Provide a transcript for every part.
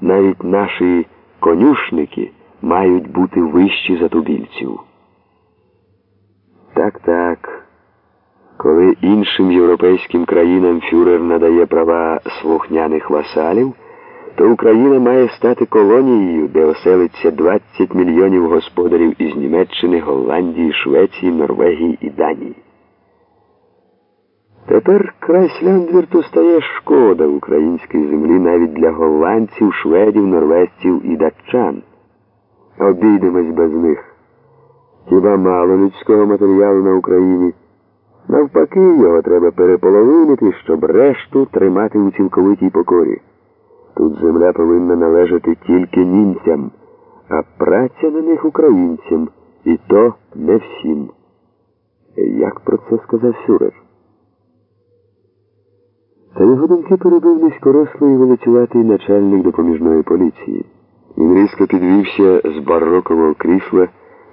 навіть наші конюшники мають бути вищі за тубільців. Так, так. Коли іншим європейським країнам фюрер надає права слухняних васалів, то Україна має стати колонією, де оселиться 20 мільйонів господарів із Німеччини, Голландії, Швеції, Норвегії і Данії. Тепер край Сляндвірту стає шкода української землі навіть для голландців, шведів, норвезців і датчан. Обійдемось без них. Хіба мало людського матеріалу на Україні? Навпаки, його треба переполовинити, щоб решту тримати у цілковитій покорі. Тут земля повинна належати тільки німцям, а праця на них українцям, і то не всім. Як про це сказав Фюрер? Та його думки перебив низькорослий величуватий начальник допоміжної поліції. Він різко підвівся з барокового крісла,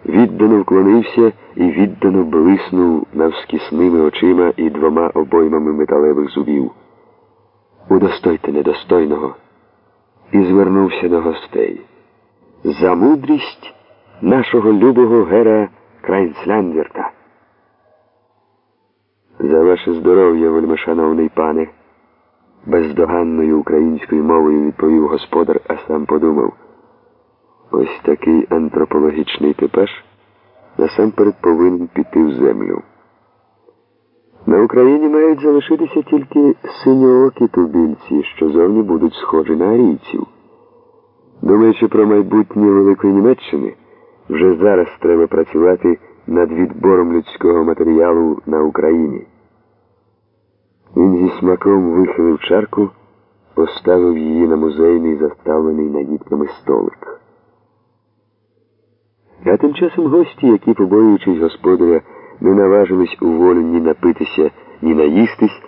віддано вклонився і віддано блиснув навскісними очима і двома обоймами металевих зубів. Удостойте недостойного. І звернувся до гостей. За мудрість нашого любого гера Крайнсляндверта. За ваше здоров'я, вельмишановний пане бездоганною українською мовою відповів господар, а сам подумав. Ось такий антропологічний типаж насамперед повинен піти в землю. На Україні мають залишитися тільки синьоокі тубільці, що зовні будуть схожі на арійців. Думаючи про майбутнє Великої Німеччини, вже зараз треба працювати над відбором людського матеріалу на Україні. Він зі смаком вихилив чарку, поставив її на музейний заставлений наїдками столик. А тим часом гості, які, побоюючись господаря, не наважились у волю ні напитися, ні наїстись,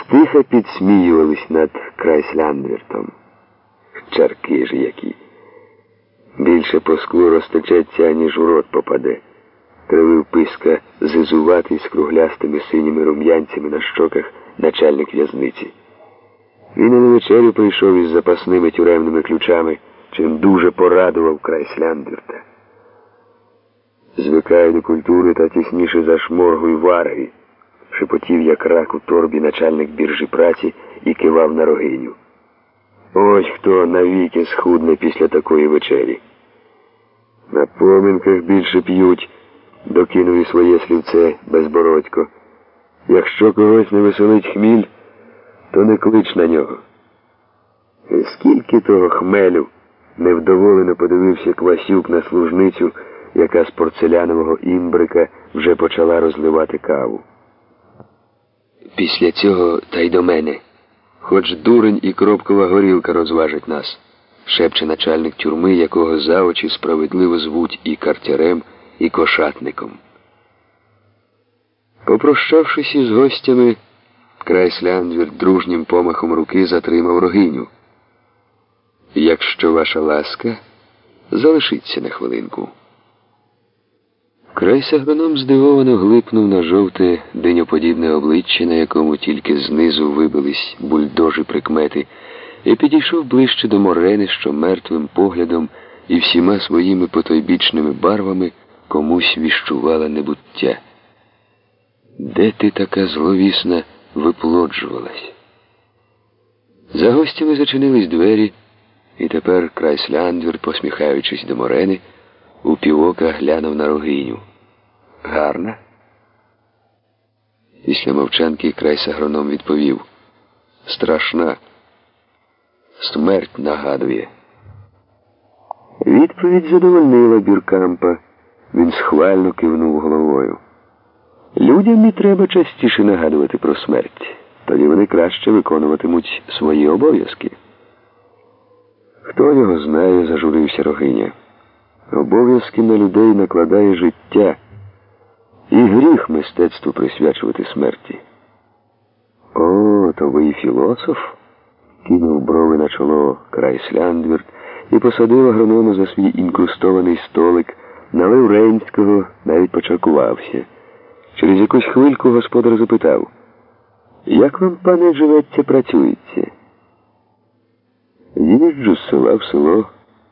стиха підсміювались над Крайсляндвертом. Чарки ж які. Більше по склу розтечеться, аніж у рот попаде. Кривив писка зизуватий з круглястими синіми рум'янцями на щоках начальник в'язниці. Він і на вечерю прийшов із запасними тюремними ключами, чим дуже порадував край Сляндерта. Звикаю до культури та тісніше за шморгу й варги, шепотів як рак у торбі начальник біржі праці і кивав на рогиню. Ось хто навіки схудне після такої вечері. На поминках більше п'ють, докинув і своє слівце безбородько. Якщо когось не веселить хміль, то не клич на нього. І скільки того хмелю невдоволено подивився Квасюк на служницю, яка з порцелянового імбрика вже почала розливати каву. Після цього та й до мене. Хоч дурень і кропкова горілка розважить нас, шепче начальник тюрми, якого за очі справедливо звуть і картярем, і кошатником. Попрощавшись із гостями, Крайсляндвір дружнім помахом руки затримав рогиню. Якщо ваша ласка, залишіться на хвилинку. Крайсагроном здивовано глипнув на жовте диньоподібне обличчя, на якому тільки знизу вибились бульдожі прикмети, і підійшов ближче до морени, що мертвим поглядом і всіма своїми потойбічними барвами комусь віщувала небуття. Де ти така зловісна виплоджувалась? За гостями зачинились двері, і тепер Крайсляндвір, посміхаючись до морени, у півока глянув на рогиню. Гарна? Після мовчанки крайсагроном відповів. Страшна. Смерть нагадує. Відповідь задовольнила Бюркампа. Він схвально кивнув головою. Людям і треба частіше нагадувати про смерть. Тоді вони краще виконуватимуть свої обов'язки. Хто його знає, зажурився рогиня. Обов'язки на людей накладає життя і гріх мистецтву присвячувати смерті. О, то ви і філософ? кинув брови на чоло Крайсляндвірт і посадив агронома за свій інкрустований столик, налив Рейнського, навіть почаркувався. Через якусь хвильку господар запитав, як вам, пане, живеться, працюється? Їжджу з села в село.